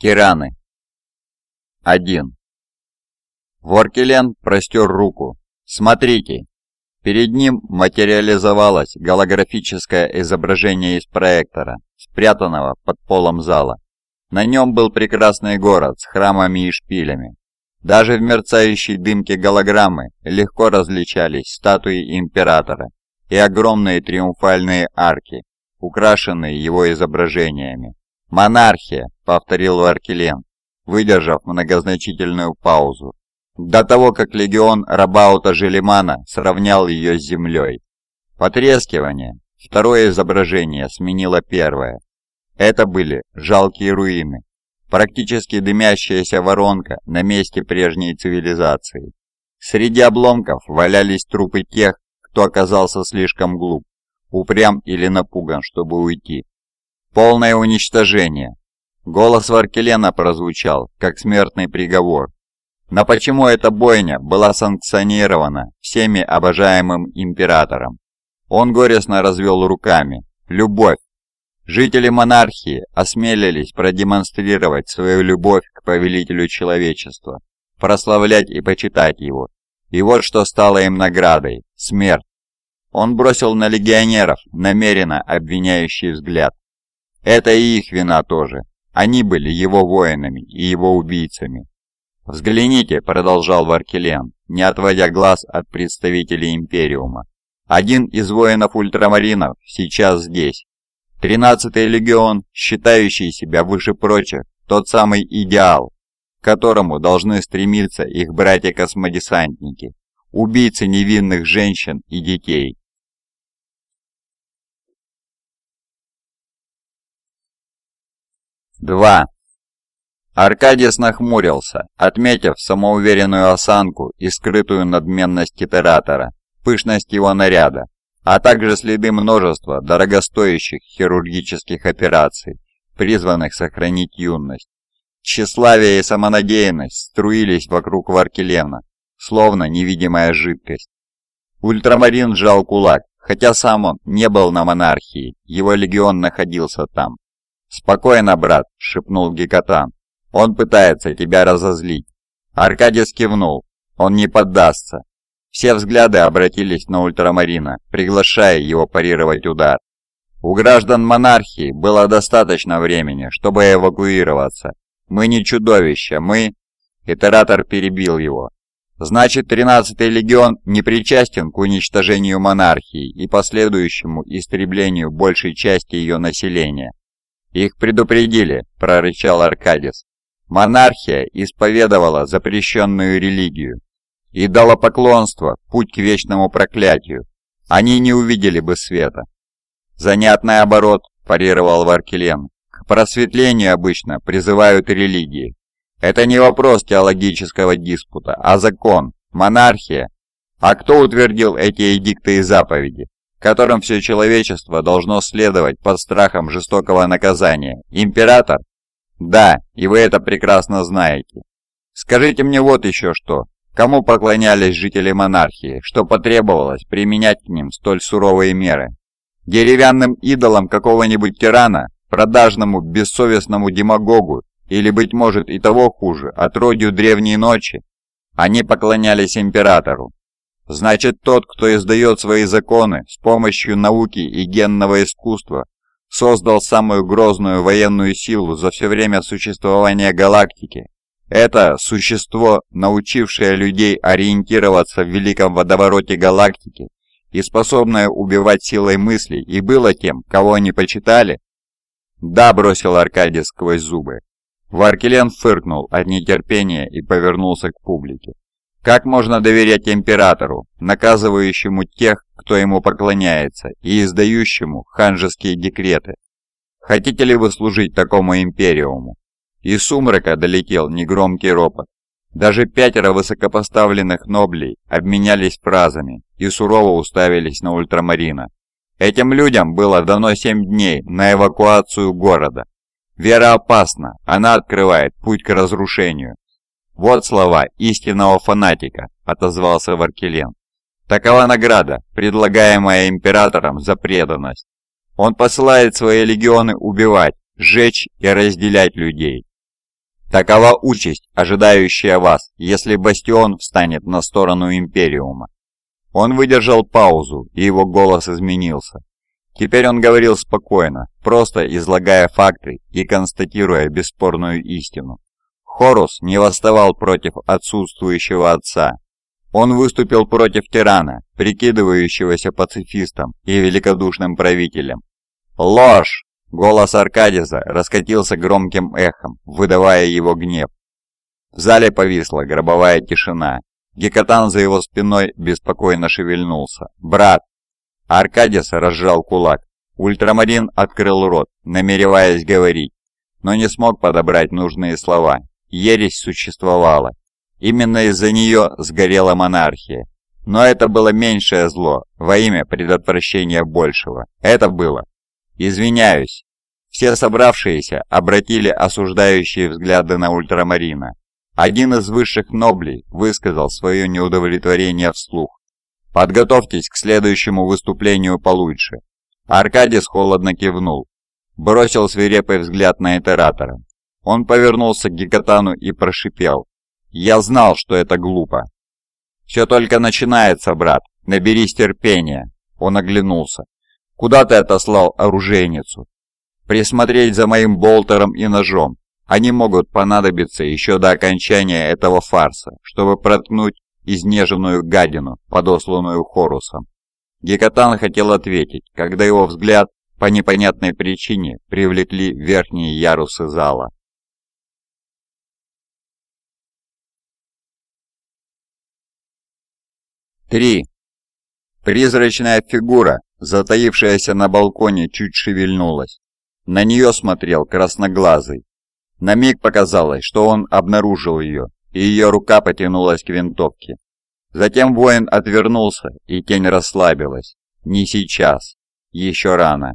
Тираны. 1. Воркелен простер руку. Смотрите. Перед ним материализовалось голографическое изображение из проектора, спрятанного под полом зала. На нем был прекрасный город с храмами и шпилями. Даже в мерцающей дымке голограммы легко различались статуи императора и огромные триумфальные арки, украшенные его изображениями. «Монархия», — повторил Аркелен, выдержав многозначительную паузу, до того, как легион Рабаута Желимана сравнял ее с землей. Потрескивание. Второе изображение сменило первое. Это были жалкие руины, практически дымящаяся воронка на месте прежней цивилизации. Среди обломков валялись трупы тех, кто оказался слишком глуп, упрям или напуган, чтобы уйти. Полное уничтожение. Голос Варкелена прозвучал, как смертный приговор. Но почему эта бойня была санкционирована всеми обожаемым императором? Он горестно развел руками. Любовь. Жители монархии осмелились продемонстрировать свою любовь к повелителю человечества, прославлять и почитать его. И вот что стало им наградой – смерть. Он бросил на легионеров намеренно обвиняющий взгляд. Это и их вина тоже. Они были его воинами и его убийцами. «Взгляните», — продолжал Варкелен, не отводя глаз от представителей Империума. «Один из воинов ультрамаринов сейчас здесь. Тринадцатый легион, считающий себя выше прочих, тот самый идеал, к которому должны стремиться их братья-космодесантники, убийцы невинных женщин и детей. 2. Аркадис нахмурился, отметив самоуверенную осанку и скрытую надменность титератора, пышность его наряда, а также следы множества дорогостоящих хирургических операций, призванных сохранить юность. Тщеславие и самонадеянность струились вокруг Варкелена, словно невидимая жидкость. Ультрамарин сжал кулак, хотя сам он не был на монархии, его легион находился там. «Спокойно, брат», — шепнул Гекатан. «Он пытается тебя разозлить». Аркадий кивнул. «Он не поддастся». Все взгляды обратились на ультрамарина, приглашая его парировать удар. У граждан монархии было достаточно времени, чтобы эвакуироваться. Мы не чудовища, мы... Итератор перебил его. Значит, 13-й легион не причастен к уничтожению монархии и последующему истреблению большей части ее населения. «Их предупредили», – прорычал Аркадис. «Монархия исповедовала запрещенную религию и дала поклонство путь к вечному проклятию. Они не увидели бы света». «Занятный оборот», – парировал Варкелен. «К просветлению обычно призывают религии. Это не вопрос теологического диспута, а закон, монархия. А кто утвердил эти эдикты и заповеди? Которым все человечество должно следовать под страхом жестокого наказания. Император? Да, и вы это прекрасно знаете. Скажите мне вот еще что. Кому поклонялись жители монархии, что потребовалось применять к ним столь суровые меры? Деревянным идолам какого-нибудь тирана, продажному бессовестному демагогу, или, быть может, и того хуже, отродью древней ночи? Они поклонялись императору, Значит, тот, кто издает свои законы с помощью науки и генного искусства, создал самую грозную военную силу за все время существования галактики. Это существо, научившее людей ориентироваться в великом водовороте галактики и способное убивать силой мыслей, и было тем, кого они почитали? Да, бросил Аркадий сквозь зубы. Варкелен фыркнул от нетерпения и повернулся к публике. Как можно доверять императору, наказывающему тех, кто ему поклоняется, и издающему ханжеские декреты? Хотите ли вы служить такому империуму? Из сумрака долетел негромкий ропот. Даже пятеро высокопоставленных ноблей обменялись фразами и сурово уставились на ультрамарина. Этим людям было дано семь дней на эвакуацию города. Вера опасна, она открывает путь к разрушению. «Вот слова истинного фанатика», — отозвался Варкелен. «Такова награда, предлагаемая императором за преданность. Он посылает свои легионы убивать, сжечь и разделять людей. Такова участь, ожидающая вас, если Бастион встанет на сторону Империума. Он выдержал паузу, и его голос изменился. Теперь он говорил спокойно, просто излагая факты и констатируя бесспорную истину. Хорус не восставал против отсутствующего отца. Он выступил против тирана, прикидывающегося пацифистом и великодушным правителем. «Ложь!» Голос Аркадиса раскатился громким эхом, выдавая его гнев. В зале повисла гробовая тишина. Гекатан за его спиной беспокойно шевельнулся. «Брат!» Аркадис разжал кулак. Ультрамарин открыл рот, намереваясь говорить, но не смог подобрать нужные слова. Ересь существовала. Именно из-за нее сгорела монархия. Но это было меньшее зло, во имя предотвращения большего. Это было. Извиняюсь. Все собравшиеся обратили осуждающие взгляды на ультрамарина. Один из высших ноблей высказал свое неудовлетворение вслух. «Подготовьтесь к следующему выступлению получше». Аркадис холодно кивнул. Бросил свирепый взгляд на Итератора. Он повернулся к Гекатану и прошипел. «Я знал, что это глупо». «Все только начинается, брат. Наберись терпения». Он оглянулся. «Куда ты отослал оружейницу?» «Присмотреть за моим болтером и ножом. Они могут понадобиться еще до окончания этого фарса, чтобы проткнуть изнеженную гадину, подосланную Хорусом. Гекатан хотел ответить, когда его взгляд по непонятной причине привлекли верхние ярусы зала. Три. Призрачная фигура, затаившаяся на балконе, чуть шевельнулась. На нее смотрел красноглазый. На миг показалось, что он обнаружил ее, и ее рука потянулась к винтовке. Затем воин отвернулся, и тень расслабилась. Не сейчас. Еще рано.